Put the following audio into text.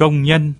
công nhân.